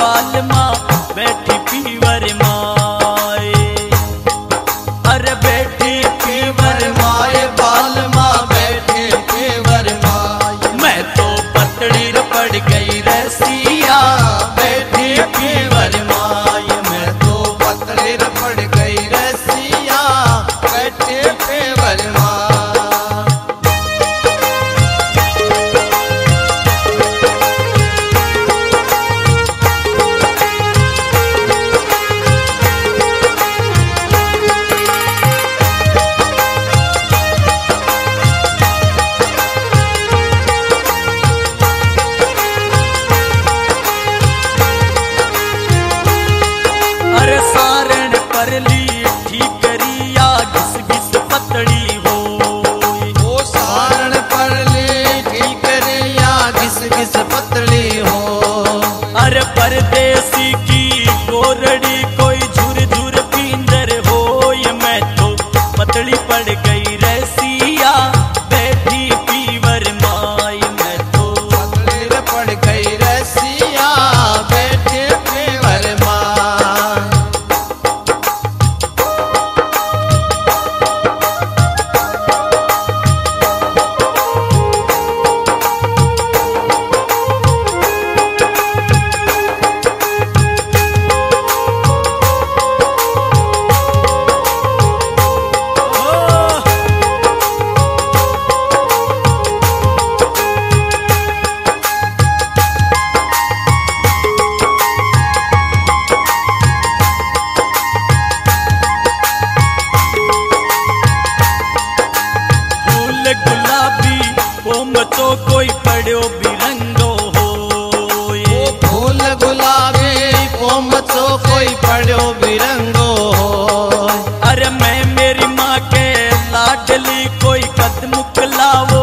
बाल ही करिया घिस घिस पतड़ी हो ओ सारण पर ले ही करिया घिस घिस पतड़ी हो। अरे परदेसी की गोरड़ी को कोई पड़ो बिरंगो। अरे मैं मेरी माँ के लाडली कोई कदम खिलाओ